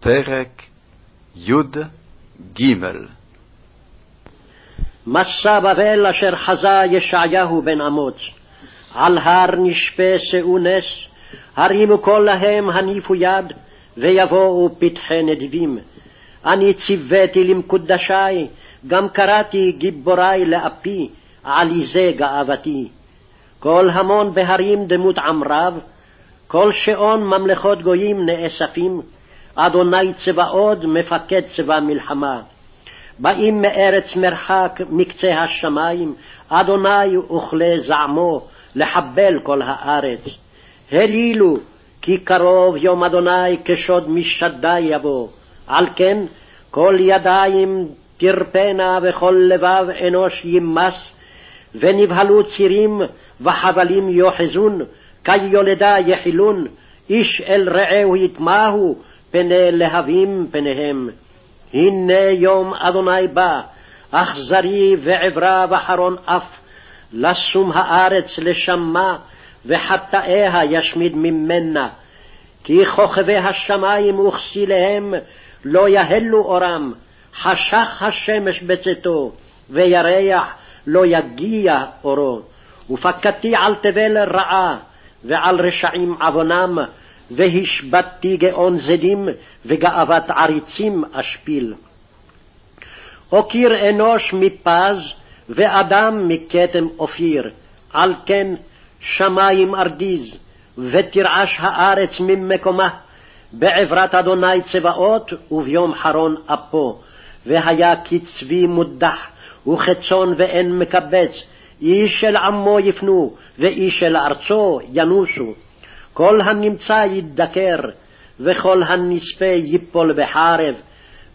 פרק י"ג מסע בבל אשר חזה ישעיהו בן אמוץ, על הר נשפה שאו נס, הרימו כל להם הניפו יד, ויבואו פתחי נדיבים. אני ציוויתי למקודשי, גם קראתי גיבורי לאפי, עליזה גאוותי. כל המון בהרים דמות עמרב, כל שעון ממלכות גויים נאספים, אדוני צבאות מפקד צבא מלחמה. באים מארץ מרחק מקצה השמים, אדוני וכלי זעמו, לחבל כל הארץ. הלילו, כי קרוב יום אדוני כשוד משדי יבוא. על כן, כל ידיים תרפנה וכל לבב אנוש ימס, ונבהלו צירים וחבלים יאחזון, כיולדה יחילון, איש אל רעהו יטמעו, פני להבים פניהם. הנה יום אדוני בא, אכזרי ועברה וחרון אף, לשום הארץ לשמה, וחטאיה ישמיד ממנה. כי כוכבי השמים וכסיליהם לא יהלו אורם, חשך השמש בצאתו, וירח לא יגיע אורו. ופקדתי על תבל רעה, ועל רשעים עוונם, והשבתתי גאון זדים, וגאוות עריצים אשפיל. אוקיר אנוש מפז, ואדם מכתם אופיר, על כן שמים ארדיז, ותרעש הארץ ממקומה, בעברת אדוני צבאות, וביום חרון אפו. והיה כצבי מודח, וכצאן ואין מקבץ, איש אל עמו יפנו, ואיש אל ארצו ינוסו. כל הנמצא ידקר, וכל הנספה ייפול בחרב,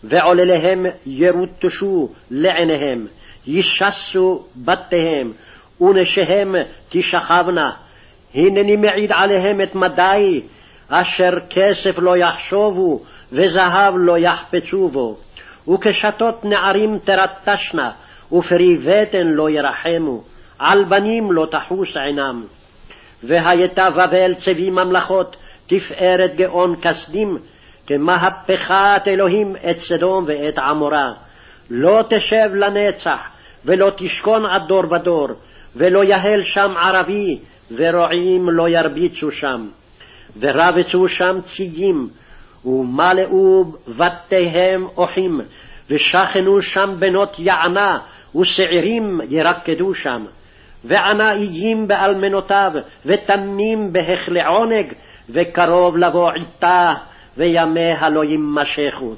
ועולליהם ירוטשו לעיניהם, ישסו בתיהם, ונשיהם תשכבנה. הנני מעיד עליהם את מדי, אשר כסף לא יחשובו, וזהב לא יחפצו בו. וכשתות נערים תרטשנה, ופרי בטן לא ירחמו, על בנים לא תחוס עינם. והייתה בבל צבי ממלכות, תפארת גאון כסדים, כמהפכת אלוהים את סדום ואת עמורה. לא תשב לנצח, ולא תשכון עד דור ודור, ולא יהל שם ערבי, ורועים לא ירביצו שם. ורבצו שם ציים, ומלאו בתיהם אוחים, ושכנו שם בנות יענה, ושעירים ירקדו שם. וענה איים באלמנותיו, ותמים בהכלי עונג, וקרוב לבוא עתה, וימיה לא יימשכו.